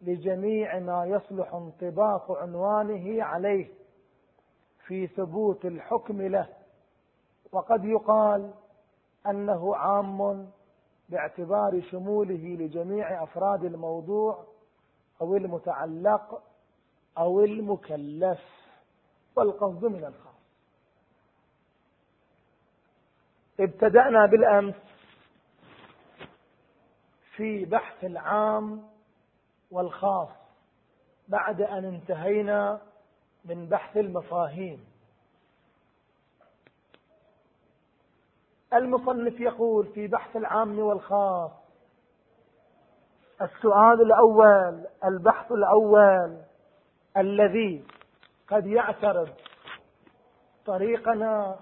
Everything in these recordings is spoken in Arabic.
لجميع ما يصلح انطباق عنوانه عليه في ثبوت الحكم له. وقد يقال أنه عام باعتبار شموله لجميع أفراد الموضوع أو المتعلق أو المكلف والقصد من الخاص. ابتدأنا بالأمس في بحث العام والخاص بعد أن انتهينا من بحث المفاهيم. المصنف يقول في بحث العام والخاص السؤال الأول البحث الأول الذي قد يعترض طريقنا.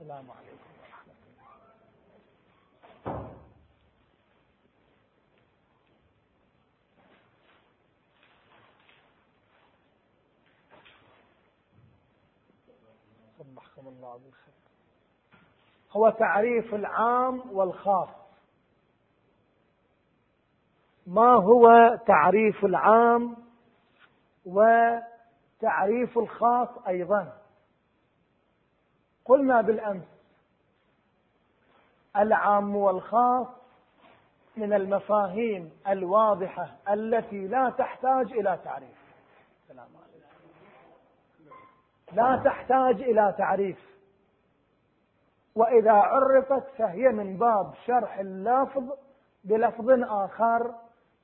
السلام عليكم. الله بالخير. هو تعريف العام والخاص. ما هو تعريف العام وتعريف الخاص أيضا؟ قلنا بالأمس العام والخاص من المفاهيم الواضحة التي لا تحتاج إلى تعريف السلام عليكم لا تحتاج إلى تعريف. وإذا عرفت فهي من باب شرح اللفظ بلفظ آخر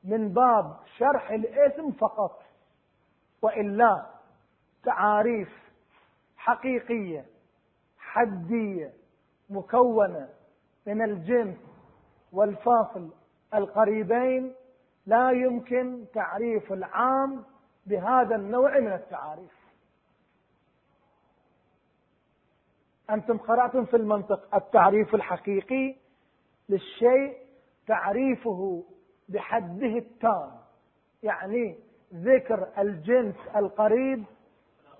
من باب شرح الاسم فقط وإلا تعاريف حقيقية حدية مكونة من الجنس والفاصل القريبين لا يمكن تعريف العام بهذا النوع من التعاريف. أنتم قرأتم في المنطق التعريف الحقيقي للشيء تعريفه بحده التام يعني ذكر الجنس القريب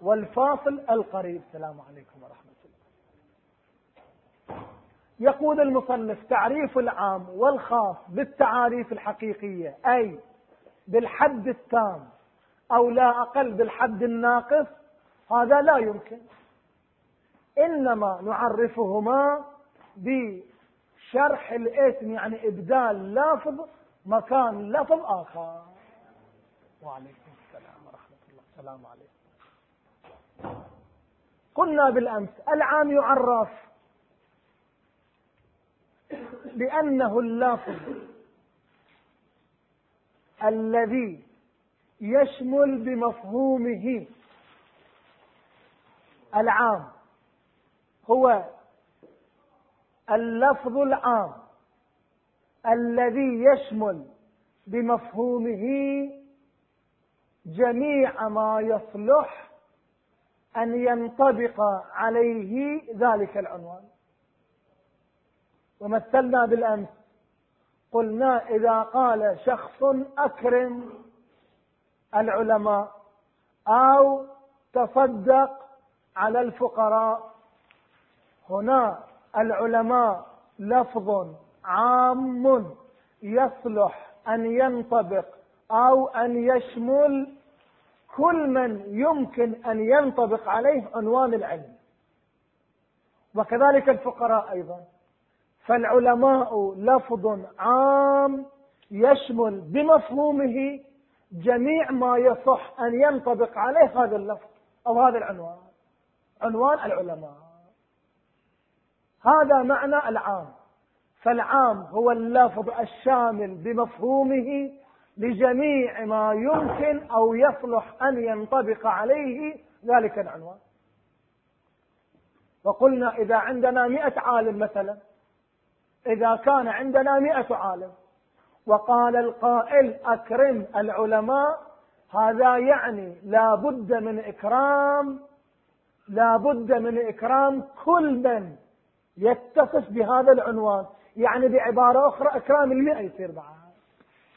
والفاصل القريب. السلام عليكم ورحمة الله. يقول المصنف تعريف العام والخاص بالتعاريف الحقيقية أي بالحد التام أو لا أقل بالحد الناقص هذا لا يمكن. إنما نعرفهما بشرح الاسم يعني إبدال لفظ مكان لفظ آخر. وعليكم السلام ورحمة الله. السلام عليكم. قلنا بالأمس العام يعرف بأنه اللفظ الذي يشمل بمفهومه العام. هو اللفظ العام الذي يشمل بمفهومه جميع ما يصلح أن ينطبق عليه ذلك العنوان. ومثلنا بالأمس قلنا إذا قال شخص أكرم العلماء أو تصدق على الفقراء هنا العلماء لفظ عام يصلح أن ينطبق أو أن يشمل كل من يمكن أن ينطبق عليه عنوان العلم. وكذلك الفقراء أيضا. فالعلماء لفظ عام يشمل بمفهومه جميع ما يصح أن ينطبق عليه هذا اللفظ أو هذا العنوان. عنوان العلماء. هذا معنى العام. فالعام هو اللفظ الشامل بمفهومه لجميع ما يمكن أو يصلح أن ينطبق عليه ذلك العنوان. وقلنا إذا عندنا مئة عالم مثلا إذا كان عندنا مئة عالم وقال القائل أكرم العلماء هذا يعني لا بد من إكرام لا بد من إكرام كل من يتصف بهذا العنوان. يعني بعبارة أخرى إكرام المئة يصير بعد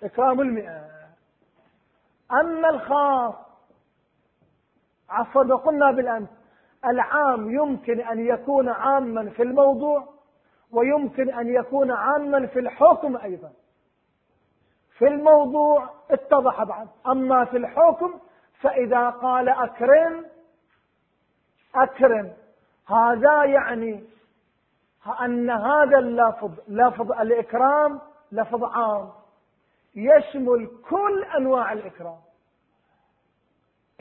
إكرام المئة. أما الخاص عفوا قلنا بالأمس العام يمكن أن يكون عاما في الموضوع ويمكن أن يكون عاما في الحكم أيضا. في الموضوع اتضح بعد أما في الحكم فإذا قال أكرم أكرم. هذا يعني أن هذا اللفظ لفظ الإكرام لفظ عام. يشمل كل أنواع الإكرام.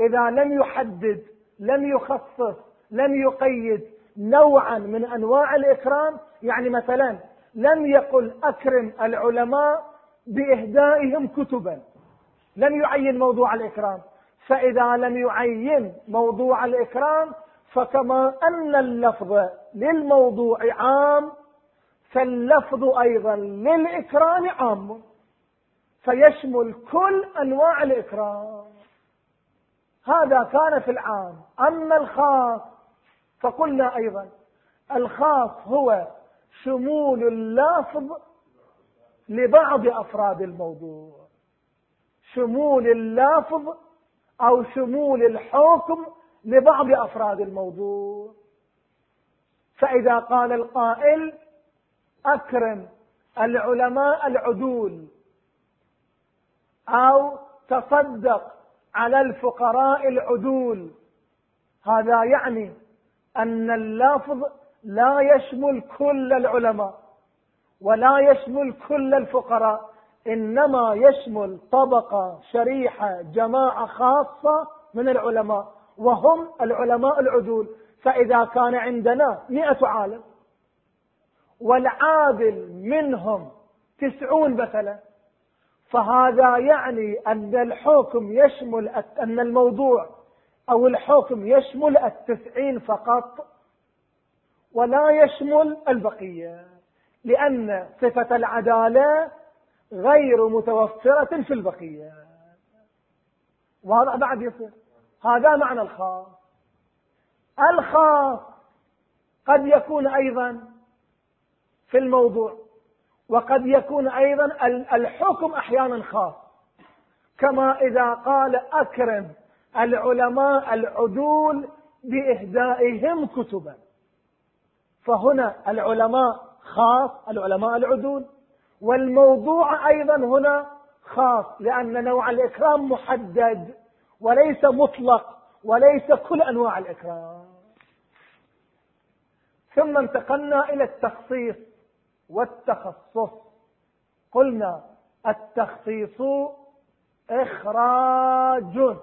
إذا لم يحدد لم يخصص لم يقيد نوعا من أنواع الإكرام يعني مثلا لم يقل أكرم العلماء بإهدائهم كتبا. لم يعين موضوع الإكرام. فإذا لم يعين موضوع الإكرام فكما أن اللفظ للموضوع عام فاللفظ أيضا للإكرام عام. فيشمل كل أنواع الإكرام. هذا كان في العام. أما الخاص فقلنا أيضا الخاص هو شمول اللفظ لبعض أفراد الموضوع. شمول اللفظ أو شمول الحكم لبعض أفراد الموضوع. فإذا قال القائل أكرم العلماء العدول أو تصدق على الفقراء العدول. هذا يعني أن اللفظ لا يشمل كل العلماء ولا يشمل كل الفقراء إنما يشمل طبقة شريحة جماعة خاصة من العلماء. وهم العلماء العدول. فإذا كان عندنا مئة عالم والعادل منهم تسعون مثلا فهذا يعني أن الحكم يشمل أن الموضوع أو الحكم يشمل التسعين فقط ولا يشمل البقية لأن صفة العدالة غير متوفرة في البقية. واضح بعد يصير هذا معنى الخاص. الخاص قد يكون أيضا في الموضوع وقد يكون أيضا الحكم أحيانا خاص. كما إذا قال أكرم العلماء العدول بإهدائهم كتبا. فهنا العلماء خاص العلماء العدول. والموضوع أيضا هنا خاص لأن نوع الإكرام محدد. وليس مطلق وليس كل أنواع الإكرام. ثم انتقلنا إلى التخصيص والتخصص. قلنا التخصيص إخراج.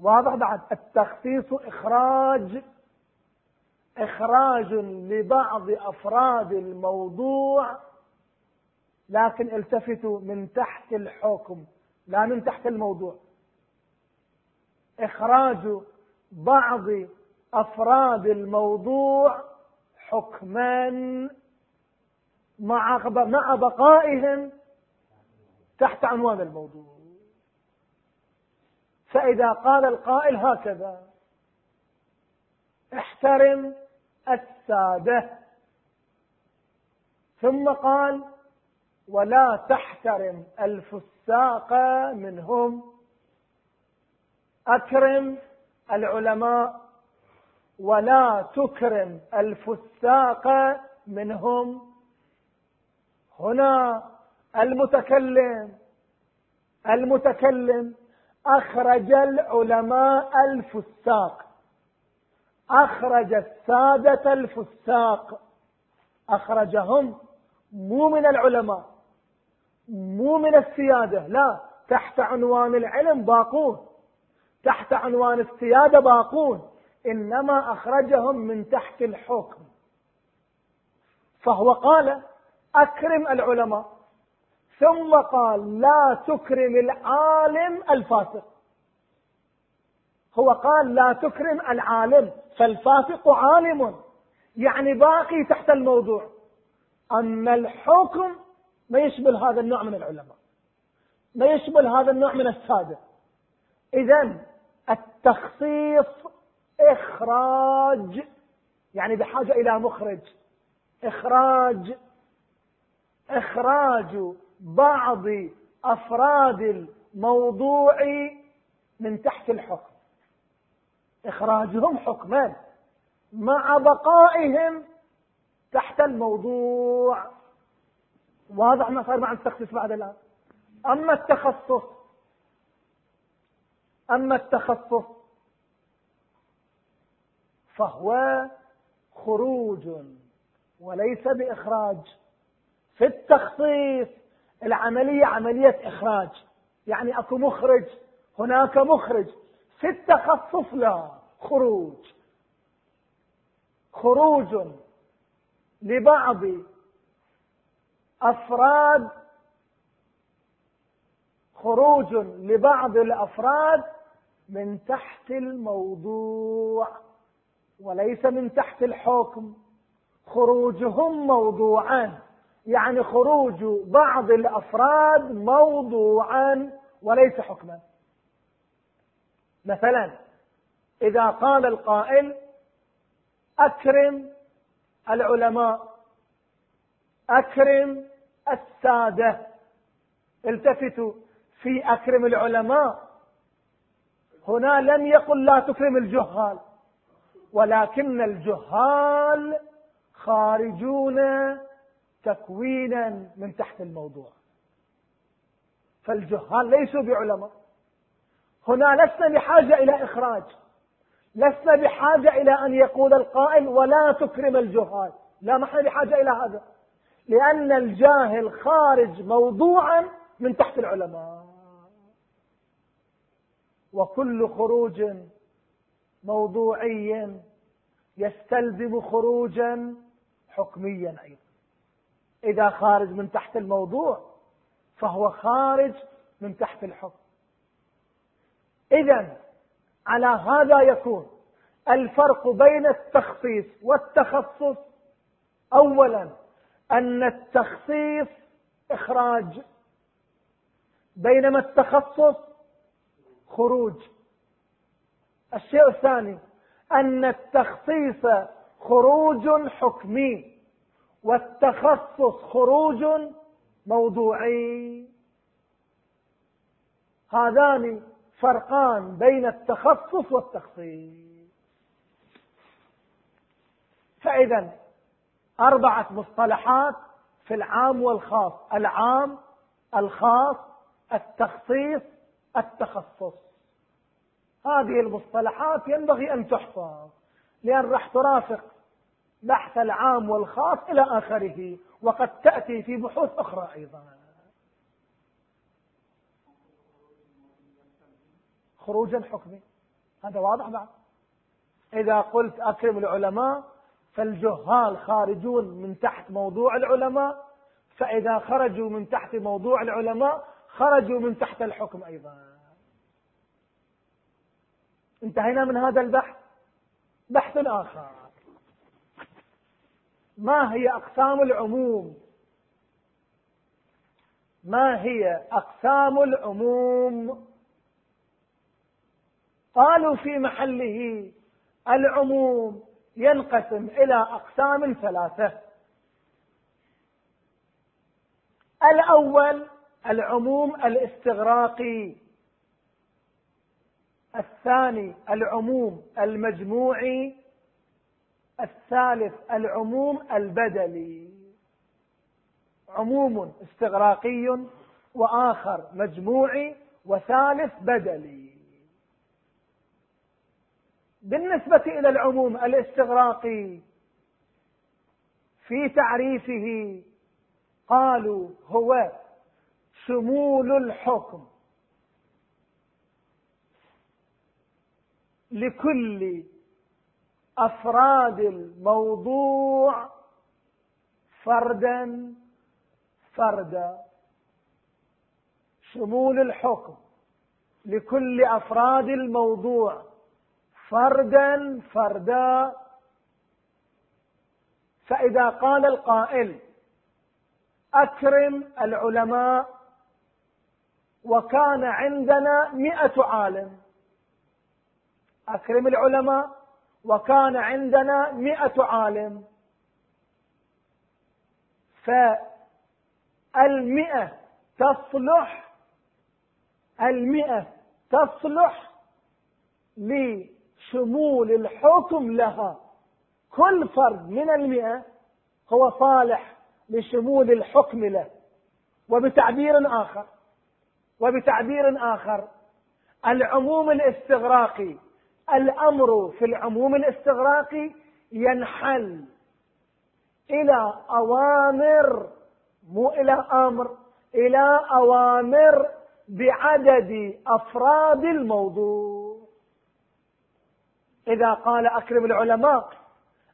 واضح بعد. التخصيص إخراج. إخراج لبعض أفراد الموضوع. لكن التفتوا من تحت الحكم لا من تحت الموضوع. إخراج بعض أفراد الموضوع حكما مع مع بقائهم تحت عنوان الموضوع. فإذا قال القائل هكذا احترم السادة. ثم قال ولا تحترم الفساق منهم. أكرم العلماء ولا تكرم الفساق منهم. هنا المتكلم المتكلم أخرج العلماء الفساق. أخرج السادة الفساق. أخرجهم. مو من العلماء مو من السيادة لا تحت عنوان العلم باقون. تحت عنوان السيادة باقون إنما أخرجهم من تحت الحكم. فهو قال أكرم العلماء. ثم قال لا تكرم العالم الفاسق. هو قال لا تكرم العالم فالفاسق عالم. يعني باقي تحت الموضوع. أما الحكم ما يشمل هذا النوع من العلماء. ما يشمل هذا النوع من السادة. إذا التخصيص إخراج يعني بحاجة إلى مخرج. إخراج إخراج بعض أفراد الموضوع من تحت الحكم. إخراجهم حكما مع بقائهم تحت الموضوع. واضح ما صار مع التخصيص بعد الآن. أما التخصص أما التخصص فهو خروج وليس بإخراج. في التخصيص العملية عملية إخراج يعني أكو مخرج هناك مخرج. في التخصص لا خروج. خروج لبعض أفراد خروج لبعض الأفراد من تحت الموضوع وليس من تحت الحكم. خروجهم موضوعا يعني خروج بعض الأفراد موضوعا وليس حكما. مثلا إذا قال القائل أكرم العلماء أكرم السادة التفتوا. في أكرم العلماء. هنا لم يقل لا تكرم الجهال ولكن الجهال خارجون تكوينا من تحت الموضوع. فالجهال ليسوا بعلماء. هنا لسنا بحاجة إلى إخراج. لسنا بحاجة إلى أن يقول القائل ولا تكرم الجهال. لا إحنا بحاجة إلى هذا. لأن الجاهل خارج موضوعا من تحت العلماء. وكل خروج موضوعي يستلزم خروجا حكميا أيضا. إذا خارج من تحت الموضوع فهو خارج من تحت الحكم. إذا على هذا يكون الفرق بين التخصيص والتخصص. أولا أن التخصيص إخراج. بينما التخصص خروج. الشيء الثاني أن التخصيص خروج حكمي والتخصص خروج موضوعي. هذان فرقان بين التخصص والتخصيص. فإذا أربعة مصطلحات في العام والخاص. العام الخاص التخصيص التخصص. هذه المصطلحات ينبغي أن تحفظ لأن راح ترافق بحث العام والخاص إلى آخره وقد تأتي في بحوث أخرى أيضا. خروجا حكمي هذا واضح بعد إذا قلت أكرم العلماء فالجهال خارجون من تحت موضوع العلماء فإذا خرجوا من تحت موضوع العلماء خرجوا من تحت الحكم أيضا. انتهينا من هذا البحث؟ بحث آخر. ما هي أقسام العموم؟ ما هي أقسام العموم؟ قالوا في محله العموم ينقسم إلى أقسام ثلاثة. الأول العموم الاستغراقي الثاني العموم المجموعي الثالث العموم البدلي. عموم استغراقي وآخر مجموعي وثالث بدلي. بالنسبة إلى العموم الاستغراقي في تعريفه قالوا هو شمول الحكم. لكل أفراد الموضوع فردا فردا. شمول الحكم. لكل أفراد الموضوع فردا فردا. فإذا قال القائل أكرم العلماء وكان عندنا مئة عالم. أكرم العلماء وكان عندنا مئة عالم. فالمئة تصلح المئة تصلح لشمول الحكم لها. كل فرد من المئة هو صالح لشمول الحكم له. وبتعبير آخر وبتعبير آخر العموم الاستغراقي. الأمر في العموم الاستغراقي ينحل إلى أوامر مو إلى أمر إلى أوامر بعدد أفراد الموضوع. إذا قال أكرم العلماء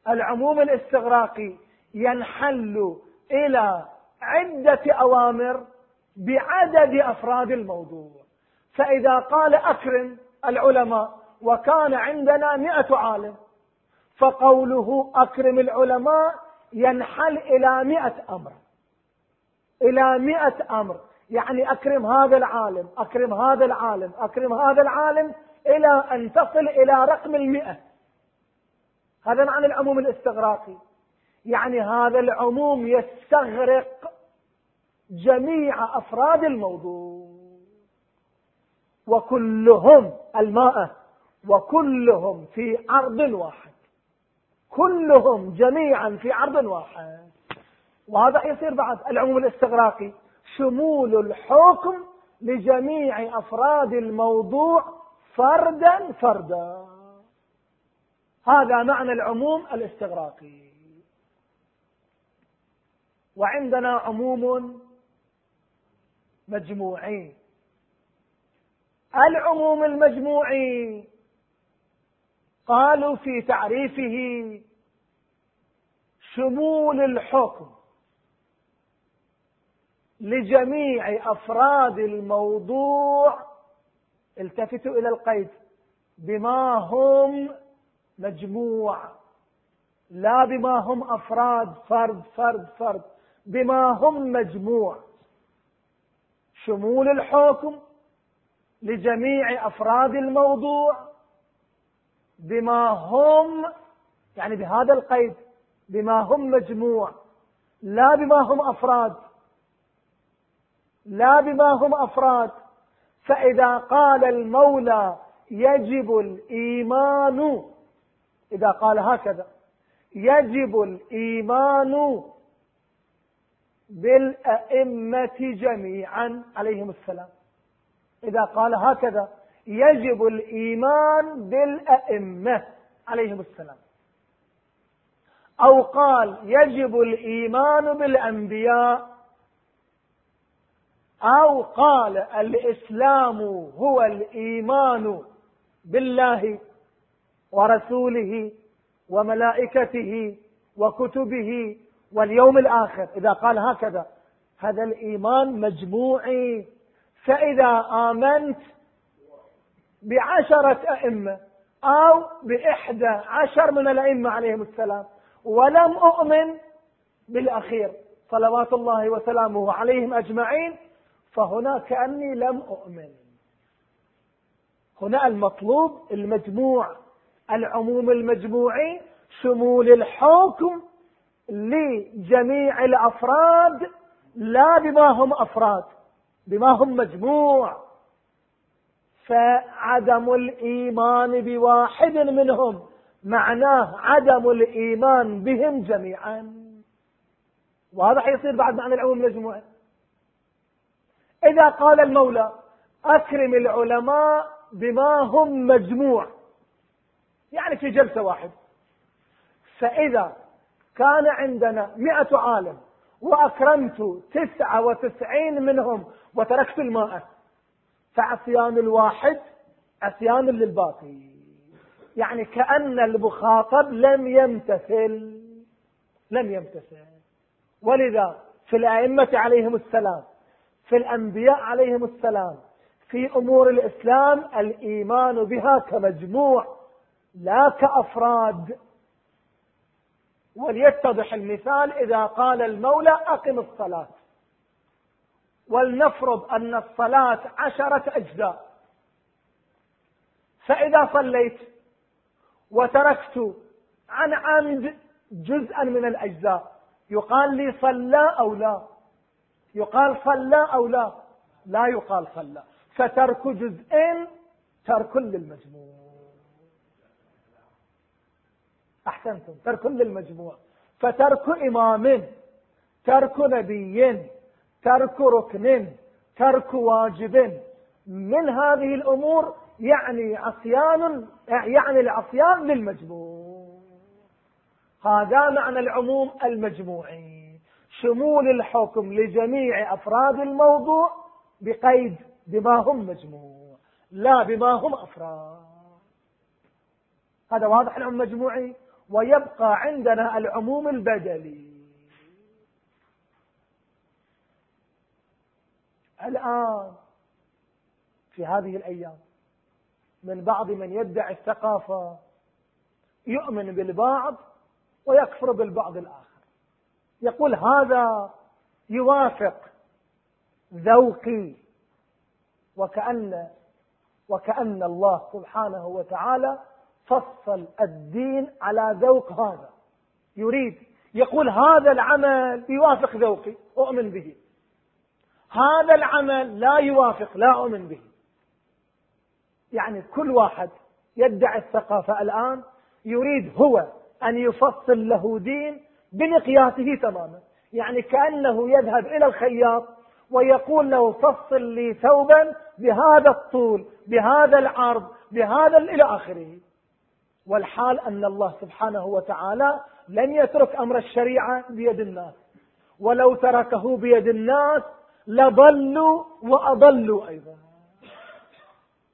العموم الاستغراقي ينحل إلى عدة أوامر بعدد أفراد الموضوع. فإذا قال أكرم العلماء وكان عندنا مئة عالم فقوله أكرم العلماء ينحل إلى مئة أمر. إلى مئة أمر. يعني أكرم هذا العالم أكرم هذا العالم أكرم هذا العالم إلى أن تصل إلى رقم المئة. هذا معنى العموم الاستغراقي. يعني هذا العموم يستغرق جميع أفراد الموضوع. وكلهم الماء وكلهم في عرض واحد. كلهم جميعا في عرض واحد. وهذا يصير بعد العموم الاستغراقي. شمول الحكم لجميع أفراد الموضوع فردا فردا. هذا معنى العموم الاستغراقي. وعندنا عموم مجموعي العموم المجموعي قالوا في تعريفه شمول الحكم لجميع أفراد الموضوع. التفتوا إلى القيد بما هم مجموع لا بما هم أفراد فرد فرد فرد بما هم مجموع. شمول الحكم لجميع أفراد الموضوع بما هم يعني بهذا القيد بما هم مجموع لا بما هم أفراد لا بما هم أفراد. فإذا قال المولى يجب الإيمان إذا قال هكذا يجب الإيمان بالأئمة جميعا عليهم السلام. إذا قال هكذا يجب الإيمان بالأئمة عليهم السلام. أو قال يجب الإيمان بالأنبياء. أو قال الإسلام هو الإيمان بالله ورسوله وملائكته وكتبه واليوم الآخر إذا قال هكذا هذا الإيمان مجموعي. فإذا آمنت بعشرة أئمة أو بإحدى عشر من الأئمة عليهم السلام ولم أؤمن بالأخير صلوات الله وسلامه عليهم أجمعين فهنا كأني لم أؤمن. هنا المطلوب المجموع العموم المجموعي شمول الحكم لجميع الأفراد لا بما هم أفراد بما هم مجموع. فعدم الإيمان بواحد منهم معناه عدم الإيمان بهم جميعا. وهذا حيصير بعد معنى العموم المجموعي إذا قال المولى أكرم العلماء بما هم مجموع. يعني في جلسة واحدة فإذا كان عندنا مئة عالم وأكرمت تسعة وتسعين منهم وتركت الماء. فعصيان الواحد عصيان للباقي. يعني كأن المخاطب لم يمتثل لم يمتثل. ولذا في الأئمة عليهم السلام في الأنبياء عليهم السلام في أمور الإسلام الإيمان بها كمجموع لا كأفراد. وليتضح المثال إذا قال المولى أقم الصلاة. ولنفرض أن الصلاة عشرة أجزاء. فإذا صليت وتركت عن عمد جزءا من الأجزاء يقال لي صلى أو لا. يقال صلى أو لا. لا يقال صلى. فترك جزء ترك للمجموع. أحسنتم. ترك للمجموع. فترك إمام ترك نبي ترك ركن ترك واجب. من هذه الأمور يعني عصيان يعني العصيان للمجموع. هذا معنى العموم المجموعي شمول الحكم لجميع أفراد الموضوع بقيد بما هم مجموع لا بما هم أفراد. هذا واضح العموم المجموعي ويبقى عندنا العموم البدلي الآن في هذه الأيام من بعض من يدعي الثقافة يؤمن بالبعض ويكفر بالبعض الآخر. يقول هذا يوافق ذوقي وكأن وكأن الله سبحانه وتعالى فصل الدين على ذوق هذا. يريد يقول هذا العمل يوافق ذوقي أؤمن به. هذا العمل لا يوافق لا أؤمن به. يعني كل واحد يدعي الثقافة الآن يريد هو أن يفصل له دين بمقياسه تماما. يعني كأنه يذهب إلى الخياط ويقول له فصل لي ثوبا بهذا الطول بهذا العرض بهذا إلى آخره. والحال أن الله سبحانه وتعالى لن يترك أمر الشريعة بيد الناس. ولو تركه بيد الناس لضلوا وأضلوا أيضا.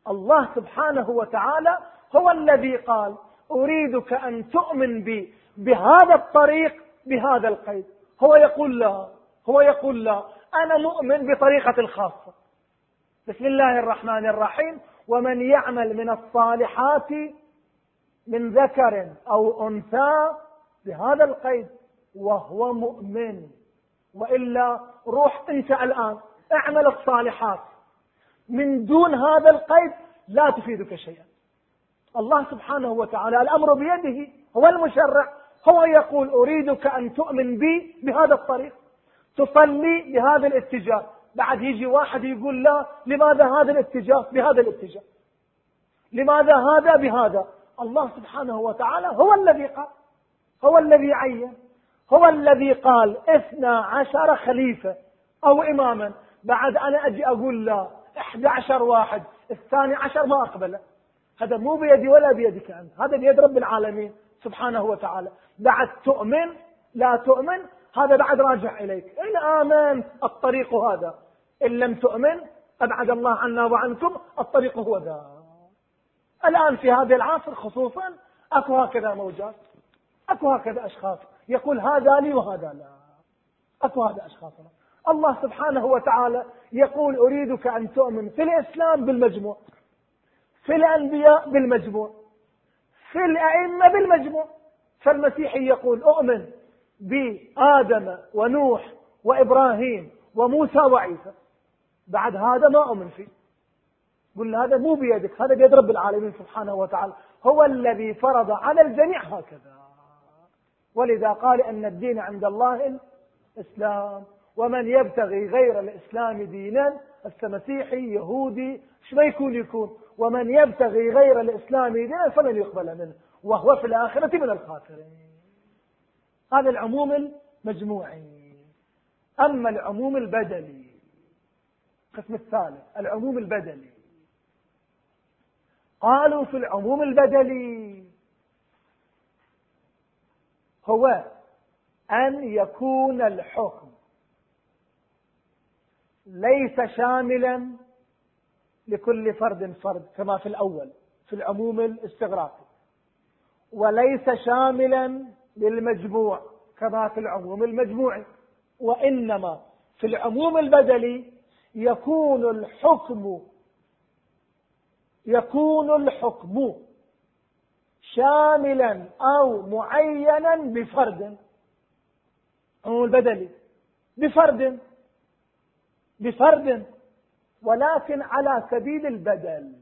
الله سبحانه وتعالى هو الذي قال أريدك أن تؤمن بي بهذا الطريق بهذا القيد. هو يقول لا هو يقول لا أنا مؤمن بطريقة الخاصة. بسم الله الرحمن الرحيم. ومن يعمل من الصالحات من ذكر أو أنثى بهذا القيد وهو مؤمن. وإلا روح أنت الآن اعمل الصالحات. من دون هذا القيد لا تفيدك شيئا. الله سبحانه وتعالى الأمر بيده هو المشرع. هو يقول أريدك أن تؤمن بي بهذا الطريق. تصلي بهذا الاتجاه. بعد يجي واحد يقول لا لماذا هذا الاتجاه؟ بهذا الاتجاه. لماذا هذا؟ بهذا. الله سبحانه وتعالى هو الذي قال هو الذي عين هو الذي قال اثنا عشر خليفة أو إماما. بعد أنا أجي أقول لا إحدى عشر واحد الثاني عشر ما أقبله. هذا مو بيدي ولا بيدك أنت هذا بيد رب العالمين سبحانه وتعالى. بعد تؤمن لا تؤمن هذا بعد راجع إليك. إن آمنت الطريق هذا. إن لم تؤمن أبعد الله عنا وعنكم الطريق هو ذا الآن في هذا العصر خصوصا أكو هكذا موجات أكو هكذا أشخاص يقول هذا لي وهذا لا. أكو هذا أشخاص. الله سبحانه وتعالى يقول أريدك أن تؤمن في الإسلام بالمجموع في الأنبياء بالمجموع في الأئمة بالمجموع. فالمسيحي يقول أؤمن بآدم ونوح وإبراهيم وموسى وعيسى. بعد هذا ما أؤمن فيه. قل هذا مو بيدك هذا بيد رب العالمين سبحانه وتعالى. هو الذي فرض على الجميع هكذا. ولذا قال أن الدين عند الله الإسلام. ومن يبتغي غير الإسلام دينا مسيحي يهودي إيش ما يكون يكون. ومن يبتغي غير الإسلام دينا فلن يقبل منه. وهو في الآخرة من الخاسرين. هذا العموم المجموعي. أما العموم البدلي القسم الثالث العموم البدلي قالوا في العموم البدلي. هو أن يكون الحكم ليس شاملا لكل فرد فرد كما في الأول في العموم الاستغراقي. وليس شاملا للمجموع كما في العموم المجموعي. وإنما في العموم البدلي يكون الحكم يكون الحكم شاملا أو معينا بفرد عموم البدلي بفرد بفرد ولكن على سبيل البدل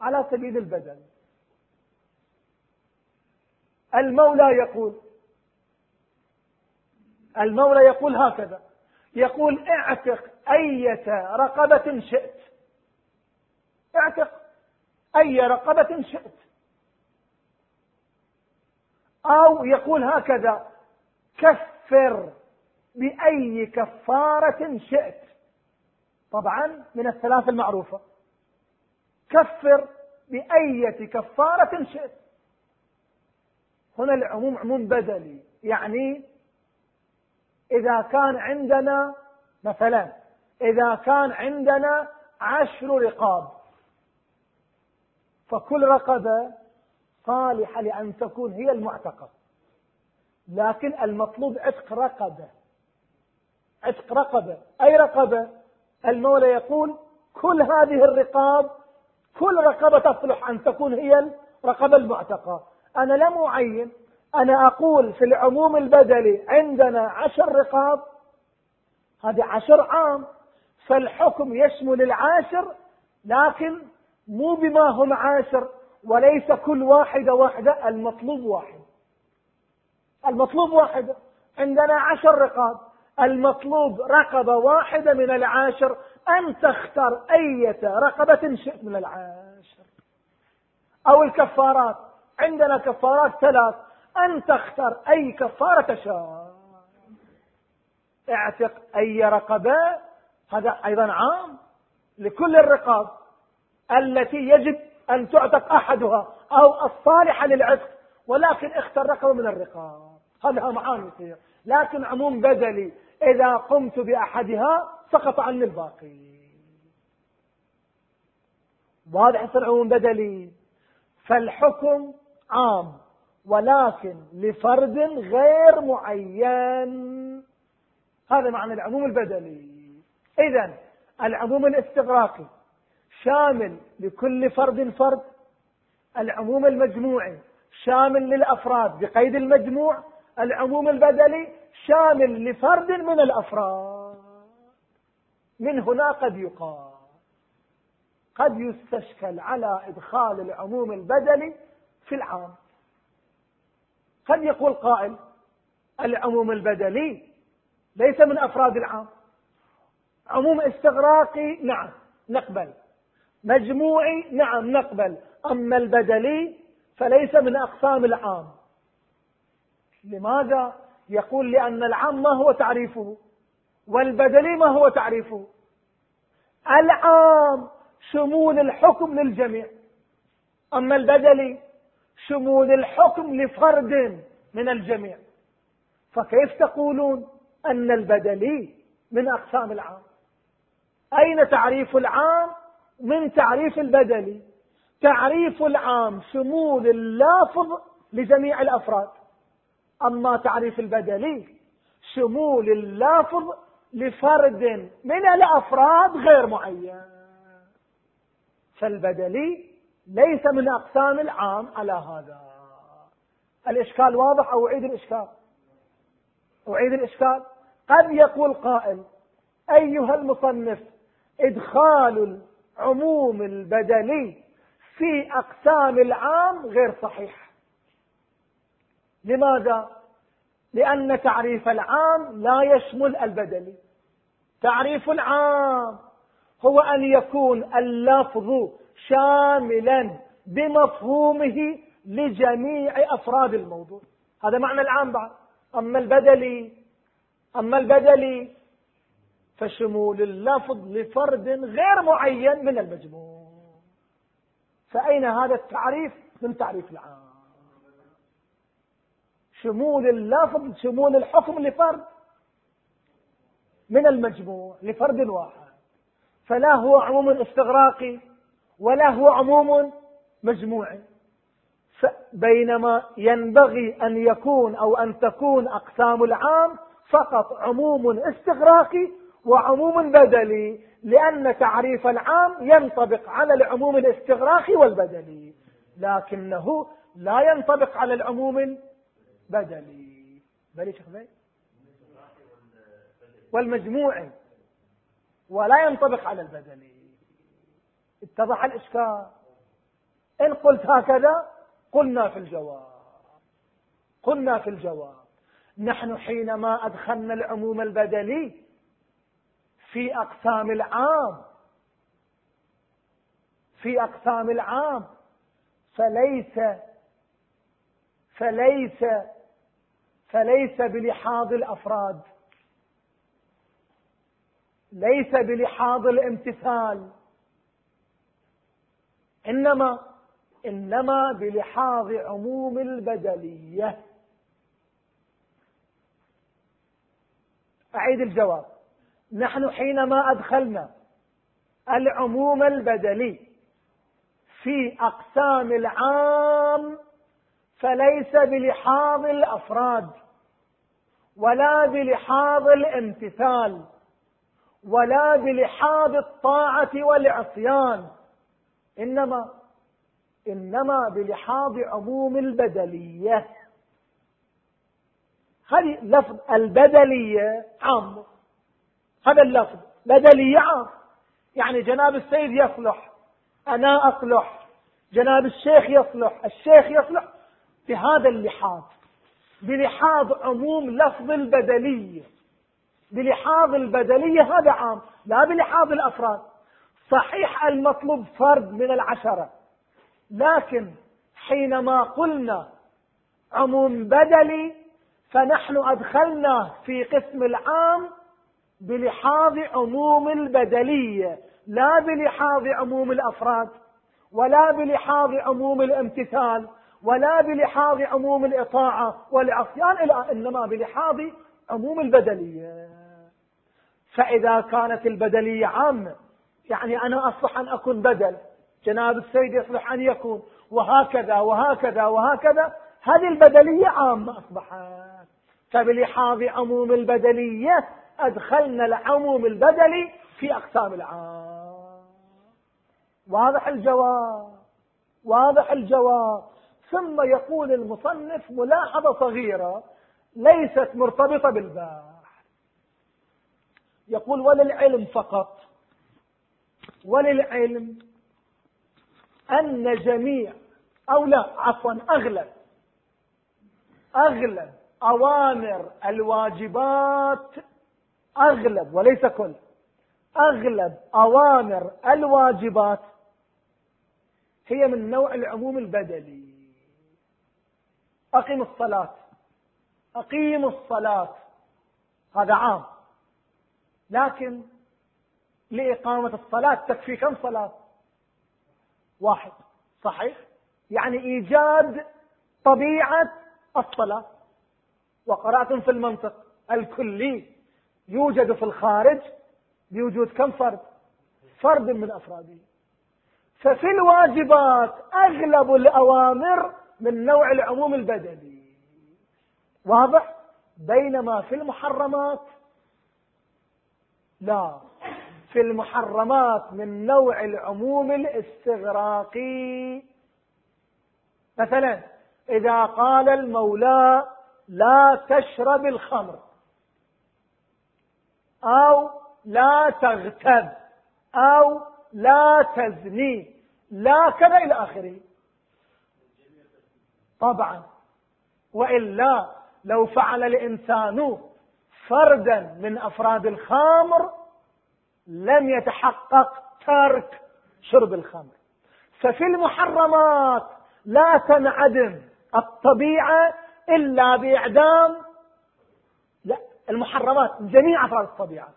على سبيل البدل. المولى يقول المولى يقول هكذا يقول اعتق أية رقبة شئت. اعتق أي رقبة شئت. أو يقول هكذا كفر بأي كفارة شئت. طبعا من الثلاث المعروفة. كفر بأية كفارة شئت. هنا العموم عموم بدلي. يعني إذا كان عندنا مثلا إذا كان عندنا عشر رقاب فكل رقبة صالحة لأن تكون هي المعتقة لكن المطلوب عتق رقبة. عتق رقبة. أي رقبة؟ المولى يقول كل هذه الرقاب كل رقبة تصلح أن تكون هي الرقبة المعتقة. أنا لم أعين. أنا أقول في العموم البدلي عندنا عشر رقاب. هذه عشر عام. فالحكم يشمل العاشر لكن مو بما هم عاشر وليس كل واحدة واحدة المطلوب واحد. المطلوب واحدة عندنا عشر رقاب. المطلوب رقبة واحدة من العاشر. أن تختار أية رقبة شئت من العاشر. أو الكفارات. عندنا كفارات ثلاث. أن تختار أي كفارة تشاء. اعتق أي رقبة. هذا أيضا عام. لكل الرقاب. التي يجب أن تعتق أحدها أو الصالحة للعتق ولكن اختر رقبة من الرقاب. هذا معاني فيه لكن عموم بدلي إذا قمت بأحدها سقط عني الباقي. واضح يصير عموم بدلي فالحكم عام ولكن لفرد غير معين. هذا معنى العموم البدلي إذا العموم الاستغراقي شامل لكل فرد فرد. العموم المجموعي شامل للأفراد بقيد المجموع. العموم البدلي شامل لفرد من الأفراد. من هنا قد يقال قد يستشكل على إدخال العموم البدلي في العام. قد يقول قائل العموم البدلي ليس من أفراد العام. عموم استغراقي نعم نقبل. مجموعي نعم نقبل. أما البدلي فليس من أقسام العام. لماذا؟ يقول لأن العام ما هو تعريفه والبدلي ما هو تعريفه. العام شمول الحكم للجميع. أما البدلي شمول الحكم لفرد من الجميع. فكيف تقولون أن البدلي من أقسام العام؟ أين تعريف العام؟ من تعريف البدلي تعريف العام شمول اللافظ لجميع الأفراد. أما تعريف البدلي شمول اللافظ لفرد من الأفراد غير معين. فالبدلي ليس من أقسام العام على هذا. الإشكال واضح أو أعيد الإشكال؟ أعيد الإشكال. قد يقول قائل أيها المصنف إدخال العموم البدلي في أقسام العام غير صحيح. لماذا؟ لأن تعريف العام لا يشمل البدلي تعريف العام هو أن يكون اللفظ شاملا بمفهومه لجميع أفراد الموضوع. هذا معنى العام بعد. أما البدلي أما البدلي فشمول اللفظ لفرد غير معين من المجموع. فأين هذا التعريف؟ من تعريف العام. شمول اللفظ شمول الحكم لفرد من المجموع لفرد واحد. فلا هو عموم استغراقي ولا هو عموم مجموعي بينما ينبغي أن يكون أو أن تكون أقسام العام فقط عموم استغراقي وعموم بدلي لأن تعريف العام ينطبق على العموم الاستغراقي والبدلي لكنه لا ينطبق على العموم البدلي بل شيخ زين والمجموعي ولا ينطبق على البدلي اتضح الإشكال؟ إن قلت هكذا قلنا في الجواب. قلنا في الجواب. نحن حينما أدخلنا العموم البدلي في أقسام العام. في أقسام العام. فليس فليس فليس بلحاظ الأفراد. ليس بلحاظ الامتثال. إنما إنما بلحاظ عموم البدلية. أعيد الجواب. نحن حينما أدخلنا العموم البدلي في أقسام العام فليس بلحاظ الأفراد ولا بلحاظ الامتثال ولا بلحاظ الطاعة والعصيان إنما إنما بلحاظ عموم البدلية. هذه لفظ البدلية عام. هذا اللفظ. بدلية عام يعني جناب السيد يصلح أنا أصلح جناب الشيخ يصلح الشيخ يصلح. بهذا اللحاظ. بلحاظ عموم لفظ البدلية. بلحاظ البدلية هذا عام لا بلحاظ الأفراد. صحيح المطلوب فرد من العشرة. لكن حينما قلنا عموم بدلي فنحن أدخلنا في قسم العام بلحاظ عموم البدلية لا بلحاظ عموم الأفراد ولا بلحاظ عموم الامتثال ولا بلحاظ عموم الإطاعة والعصيان إلا إنما بلحاظ عموم البدلية. فإذا كانت البدلية عامة يعني أنا أصلح أن أكون بدل جناب السيد يصلح أن يكون وهكذا وهكذا وهكذا هذه البدلية عامة أصبحت. فبلحاظ عموم البدلية أدخلنا العموم البدلي في أقسام العام. واضح الجواب؟ واضح الجواب. ثم يقول المصنف ملاحظة صغيرة ليست مرتبطة بالباحث يقول وللعلم فقط. وللعلم أن جميع أو لا عفوا أغلب أغلب أوامر الواجبات أغلب وليس كل أغلب أوامر الواجبات هي من نوع العموم البدلي أقم الصلاة أقيم الصلاة. هذا عام. لكن لإقامة الصلاة تكفي كم صلاة؟ واحد. صحيح؟ يعني إيجاد طبيعة الصلاة. وقرأتم في المنطق الكلي. يوجد في الخارج بوجود كم فرد؟ فرد من أفراده ففي الواجبات أغلب الأوامر من نوع العموم البدني. واضح؟ بينما في المحرمات لا. في المحرمات من نوع العموم الاستغراقي. مثلا إذا قال المولى لا تشرب الخمر. أو لا تغتب أو لا تزني لا كذا إلى آخره. طبعا. وإلا لو فعل الإنسان فردا من أفراد الخمر لم يتحقق ترك شرب الخمر. ففي المحرمات لا تنعدم الطبيعة إلا بإعدام المحرمات جميع أفراد الطبيعة.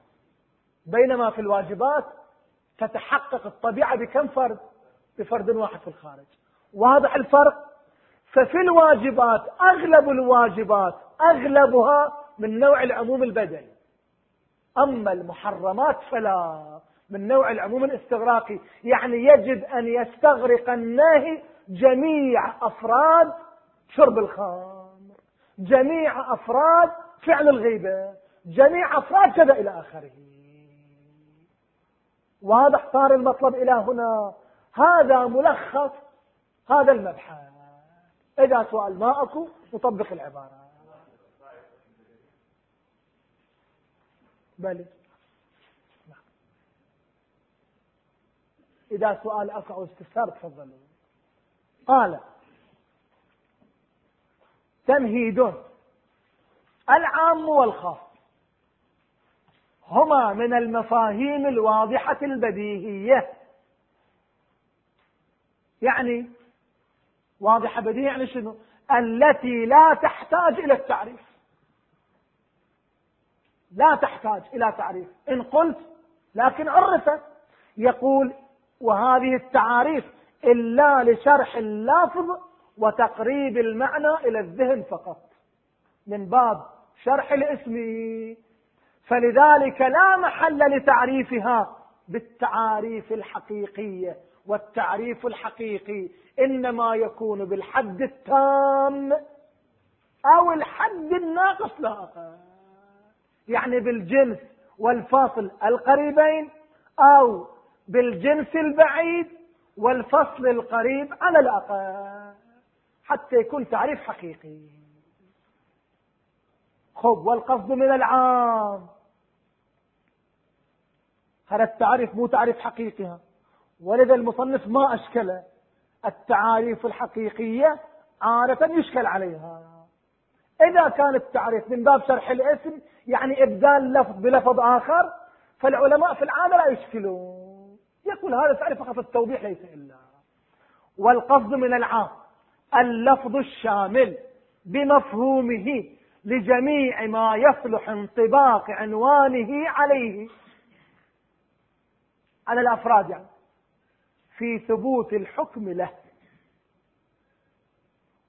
بينما في الواجبات تتحقق الطبيعة بكم فرد؟ بفرد واحد في الخارج. واضح الفرق؟ ففي الواجبات أغلب الواجبات أغلبها من نوع العموم البدني. أما المحرمات فلا من نوع العموم الاستغراقي. يعني يجب أن يستغرق الناهي جميع أفراد شرب الخمر. جميع أفراد فعل الغيبة جميع أفراد كذا إلى آخره. واضح صار المطلب إلى هنا. هذا ملخص هذا المبحث. إذا سؤال ما أكو نطبق العبارة. بلى نعم. إذا سؤال أكو أو استفسار تفضلوا. قال تمهيد. العام والخاص. هما من المفاهيم الواضحة البديهية. يعني واضحة بديهية يعني شنو؟ التي لا تحتاج إلى التعريف. لا تحتاج إلى تعريف. إن قلت لكن عرفت يقول وهذه التعاريف إلا لشرح اللفظ وتقريب المعنى إلى الذهن فقط. من باب شرح الاسم. فلذلك لا محل لتعريفها بالتعاريف الحقيقية والتعريف الحقيقي إنما يكون بالحد التام أو الحد الناقص لا يعني بالجنس والفصل القريبين أو بالجنس البعيد والفصل القريب على الأقل حتى يكون تعريف حقيقي. خب والقصد من العام. هذا التعريف مو تعريف حقيقي. ولذا المصنف ما أشكل التعاريف الحقيقية عادة يشكل عليها. إذا كان التعريف من باب شرح الاسم يعني إبدال لفظ بلفظ آخر فالعلماء في العادة لا يشكلون. يقول هذا تعريف فقط التوضيح ليس إلا. والقصد من العام اللفظ الشامل بمفهومه. لجميع ما يصلح انطباق عنوانه عليه. على الأفراد يعني. في ثبوت الحكم له.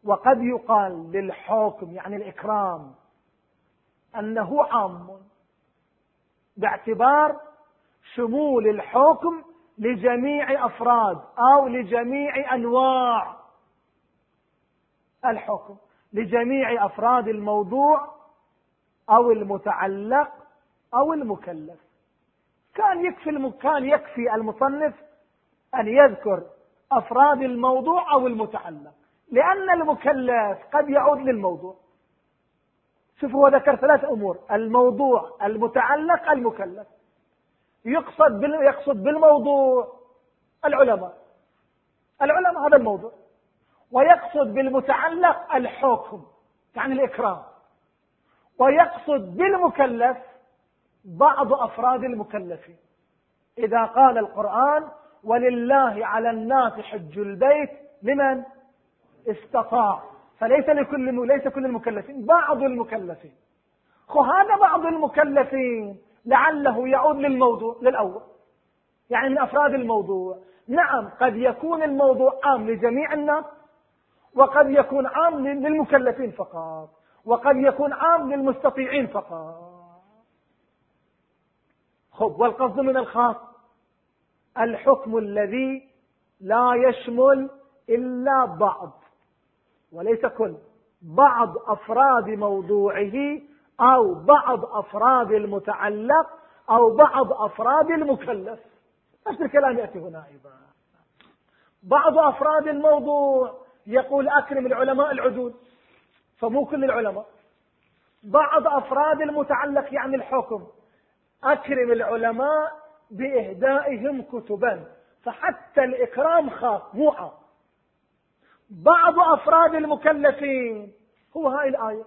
وقد يقال للحكم يعني الإكرام أنه عام باعتبار شمول الحكم لجميع أفراد أو لجميع أنواع الحكم. لجميع أفراد الموضوع أو المتعلق أو المكلف. كان يكفي كان يكفي المصنف أن يذكر أفراد الموضوع أو المتعلق لأن المكلف قد يعود للموضوع. شوفوا هو ذكر ثلاث أمور الموضوع المتعلق المكلف. يقصد يقصد بالموضوع العلماء. العلماء هذا الموضوع. ويقصد بالمتعلق الحكم يعني الإكرام. ويقصد بالمكلف بعض أفراد المكلفين. إذا قال القرآن ولله على الناس حج البيت لمن استطاع فليس لكل ليس كل المكلفين بعض المكلفين. هذا بعض المكلفين لعله يعود للموضوع للأول. يعني من أفراد الموضوع. نعم قد يكون الموضوع عام لجميع الناس وقد يكون عام للمكلفين فقط وقد يكون عام للمستطيعين فقط. خب والقصد من الخاص؟ الحكم الذي لا يشمل إلا بعض وليس كل بعض أفراد موضوعه أو بعض أفراد المتعلق أو بعض أفراد المكلف. نفس الكلام يأتي هنا أيضا. بعض أفراد الموضوع يقول أكرم العلماء العدول فمو كل العلماء. بعض أفراد المتعلق يعني الحكم أكرم العلماء بإهدائهم كتبا فحتى الإكرام خاص مو عام بعض أفراد المكلفين هو هاي الآية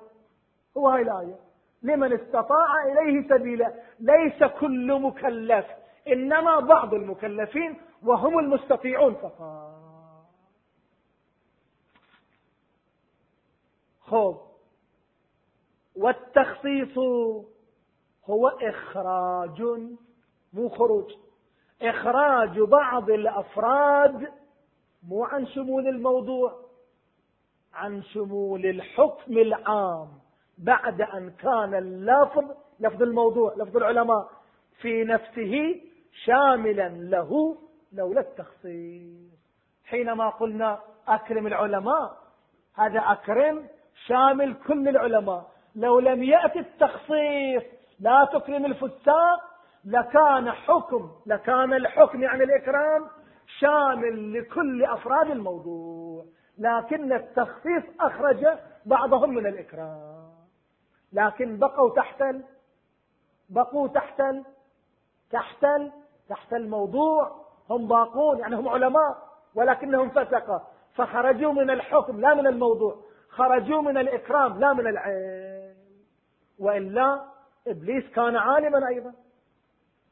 هو هاي الآية. لمن استطاع إليه سبيلا ليس كل مكلف إنما بعض المكلفين وهم المستطيعون فقط. خب والتخصيص هو إخراج مو خروج. إخراج بعض الأفراد مو عن شمول الموضوع عن شمول الحكم العام. بعد أن كان اللفظ لفظ الموضوع لفظ العلماء في نفسه شاملا له لولا التخصيص. حينما قلنا أكرم العلماء هذا أكرم شامل كل العلماء. لو لم يأتي التخصيص لا تكرم الفساق لكان حكم لكان الحكم يعني الإكرام شامل لكل أفراد الموضوع. لكن التخصيص أخرج بعضهم من الإكرام. لكن بقوا تحت بقوا تحت تحت تحت الموضوع. هم باقون يعني هم علماء ولكنهم فسقة فخرجوا من الحكم لا من الموضوع. خرجوا من الإكرام لا من العلم وإلا إبليس كان عالما أيضا.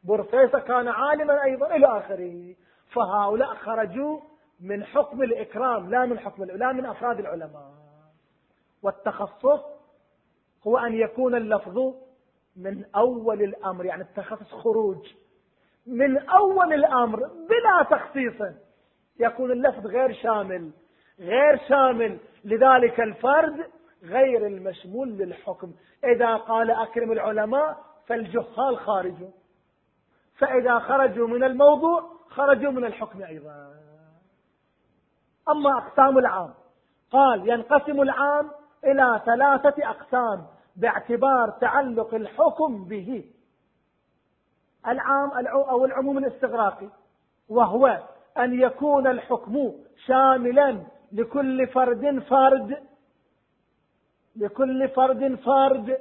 برفيسة كان عالما أيضا إلى آخره. فهؤلاء خرجوا من حكم الإكرام لا من حكم لا من أفراد العلماء. والتخصص هو أن يكون اللفظ من أول الأمر يعني التخصص خروج. من أول الأمر بلا تخصيص يكون اللفظ غير شامل. غير شامل. لذلك الفرد غير المشمول للحكم. إذا قال أكرم العلماء فالجهال خارجوا فإذا خرجوا من الموضوع خرجوا من الحكم أيضا. أما أقسام العام قال ينقسم العام إلى ثلاثة أقسام باعتبار تعلق الحكم به. العام أو العموم الاستغراقي وهو أن يكون الحكم شاملا لكل فرد فرد. لكل فرد فرد.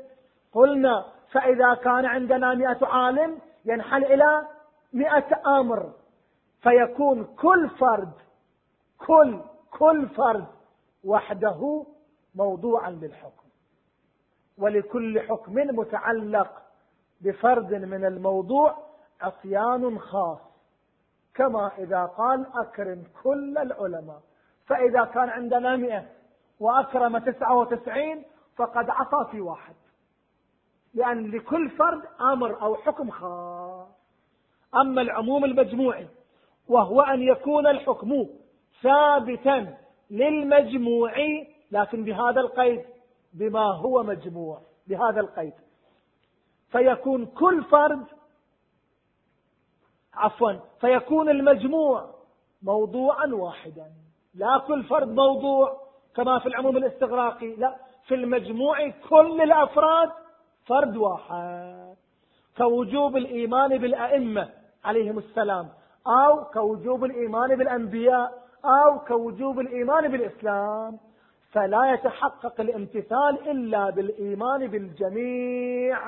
قلنا فإذا كان عندنا مئة عالم ينحل إلى مئة أمر. فيكون كل فرد كل كل فرد وحده موضوعا للحكم. ولكل حكم متعلق بفرد من الموضوع عصيان خاص. كما إذا قال أكرم كل العلماء. فإذا كان عندنا مئة وأكرم تسعة وتسعين فقد عصى في واحد. لأن لكل فرد أمر أو حكم خاص. أما العموم المجموعي وهو أن يكون الحكم ثابتا للمجموع لكن بهذا القيد بما هو مجموع بهذا القيد. فيكون كل فرد عفوا فيكون المجموع موضوعا واحدا. لا كل فرد موضوع كما في العموم الاستغراقي لا. في المجموع كل الأفراد فرد واحد. كوجوب الإيمان بالأئمة عليهم السلام أو كوجوب الإيمان بالأنبياء أو كوجوب الإيمان بالإسلام. فلا يتحقق الامتثال إلا بالإيمان بالجميع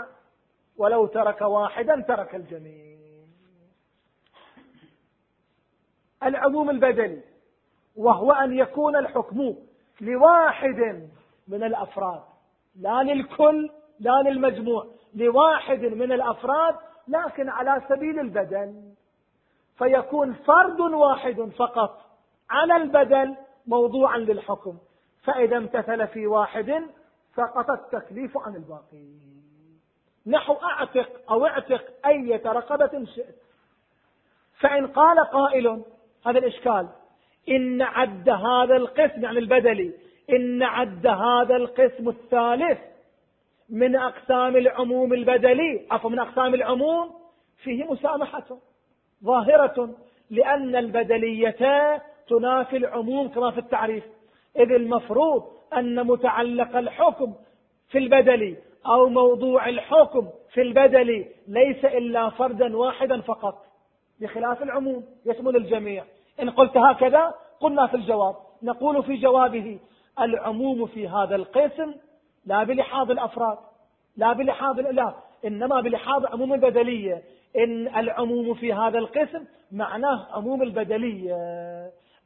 ولو ترك واحدا ترك الجميع. العموم البدني وهو أن يكون الحكم لواحد من الأفراد لا للكل لا للمجموع لواحد من الأفراد لكن على سبيل البدل فيكون فرد واحد فقط على البدل موضوعا للحكم. فإذا امتثل في واحد سقط التكليف عن الباقي. نحو أعتق أو اعتق أية رقبة شئت. فإن قال قائل هذا الإشكال إن عد هذا القسم يعني البدلي إن عد هذا القسم الثالث من أقسام العموم البدلي عفوا من أقسام العموم فيه مسامحة ظاهرة لأن البدلية تنافي العموم كما في التعريف. إذ المفروض أن متعلق الحكم في البدل أو موضوع الحكم في البدل ليس إلا فردا واحدا فقط بخلاف العموم يشمل الجميع. إن قلت هكذا قلنا في الجواب. نقول في جوابه العموم في هذا القسم لا بلحاظ الأفراد لا بلحاظ لا إنما بلحاظ عموم البدلية. إن العموم في هذا القسم معناه عموم البدلية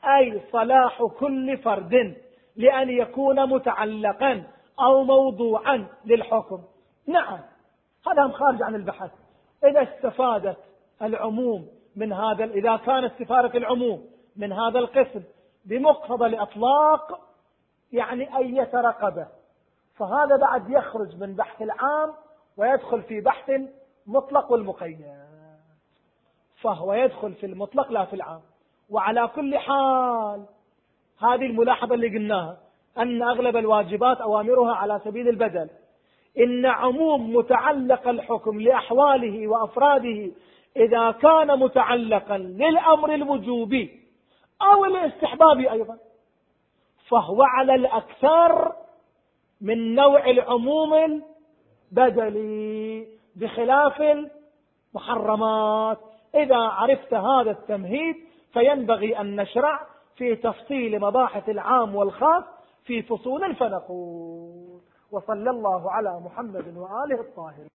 أي صلاح كل فرد لأن يكون متعلقا أو موضوعا للحكم. نعم هذا خارج عن البحث. إذا استفادت العموم من هذا إذا كانت استفادة العموم من هذا القسم بمقتضى الإطلاق يعني أية رقبة فهذا بعد يخرج من بحث العام ويدخل في بحث المطلق والمقيد. فهو يدخل في المطلق لا في العام. وعلى كل حال هذه الملاحظة اللي قلناها أن أغلب الواجبات أوامرها على سبيل البدل. إن عموم متعلق الحكم لأحواله وأفراده إذا كان متعلقا للأمر الوجوبي أو الاستحبابي أيضا فهو على الأكثر من نوع العموم البدلي بخلاف المحرمات. إذا عرفت هذا التمهيد فينبغي أن نشرع في تفصيل مباحث العام والخاص في فصول فنقول وصلى الله على محمد وآله الطاهرين.